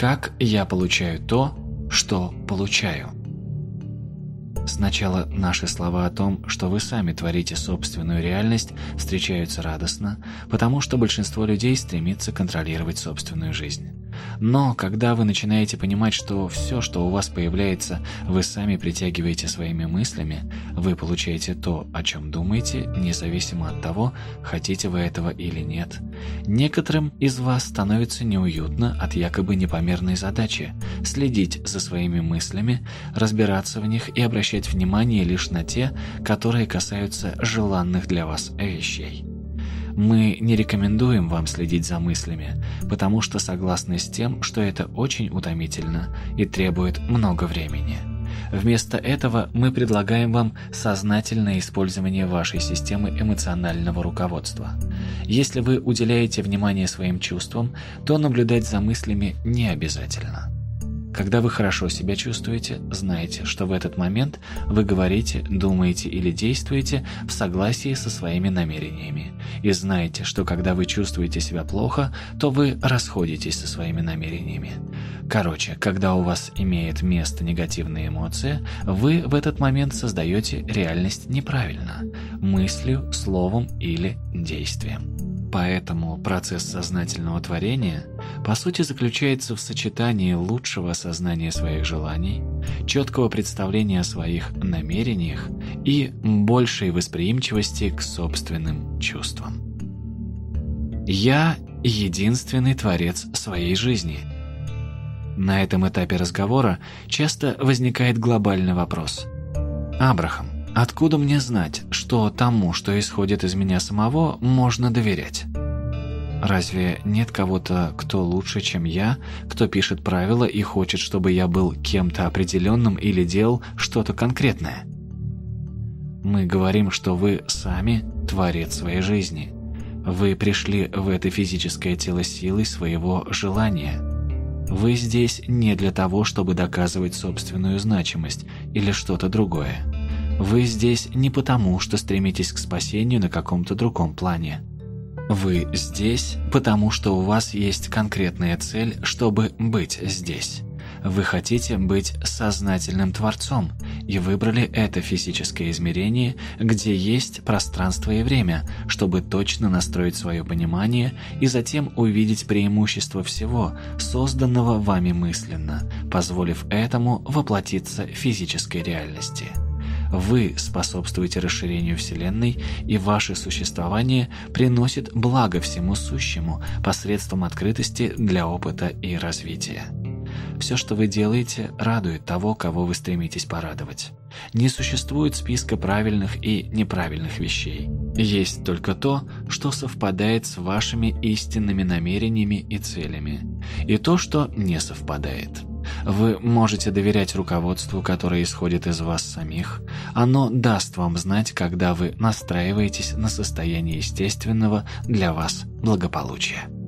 Как я получаю то, что получаю? Сначала наши слова о том, что вы сами творите собственную реальность, встречаются радостно, потому что большинство людей стремится контролировать собственную жизнь. Но когда вы начинаете понимать, что все, что у вас появляется, вы сами притягиваете своими мыслями, вы получаете то, о чем думаете, независимо от того, хотите вы этого или нет. Некоторым из вас становится неуютно от якобы непомерной задачи следить за своими мыслями, разбираться в них и обращать внимание лишь на те, которые касаются желанных для вас вещей. Мы не рекомендуем вам следить за мыслями, потому что согласны с тем, что это очень утомительно и требует много времени. Вместо этого мы предлагаем вам сознательное использование вашей системы эмоционального руководства. Если вы уделяете внимание своим чувствам, то наблюдать за мыслями не обязательно. Когда вы хорошо себя чувствуете, знайте, что в этот момент вы говорите, думаете или действуете в согласии со своими намерениями. И знайте, что когда вы чувствуете себя плохо, то вы расходитесь со своими намерениями. Короче, когда у вас имеет место негативная эмоция, вы в этот момент создаете реальность неправильно – мыслью, словом или действием. Поэтому процесс сознательного творения по сути заключается в сочетании лучшего осознания своих желаний, четкого представления о своих намерениях и большей восприимчивости к собственным чувствам. Я единственный творец своей жизни. На этом этапе разговора часто возникает глобальный вопрос. Абрахам, Откуда мне знать, что тому, что исходит из меня самого, можно доверять? Разве нет кого-то, кто лучше, чем я, кто пишет правила и хочет, чтобы я был кем-то определенным или делал что-то конкретное? Мы говорим, что вы сами творец своей жизни. Вы пришли в это физическое тело силой своего желания. Вы здесь не для того, чтобы доказывать собственную значимость или что-то другое. Вы здесь не потому, что стремитесь к спасению на каком-то другом плане. Вы здесь, потому что у вас есть конкретная цель, чтобы быть здесь. Вы хотите быть сознательным творцом и выбрали это физическое измерение, где есть пространство и время, чтобы точно настроить свое понимание и затем увидеть преимущество всего, созданного вами мысленно, позволив этому воплотиться в физической реальности. Вы способствуете расширению Вселенной, и ваше существование приносит благо всему сущему посредством открытости для опыта и развития. Все, что вы делаете, радует того, кого вы стремитесь порадовать. Не существует списка правильных и неправильных вещей. Есть только то, что совпадает с вашими истинными намерениями и целями, и то, что не совпадает. Вы можете доверять руководству, которое исходит из вас самих. Оно даст вам знать, когда вы настраиваетесь на состояние естественного для вас благополучия.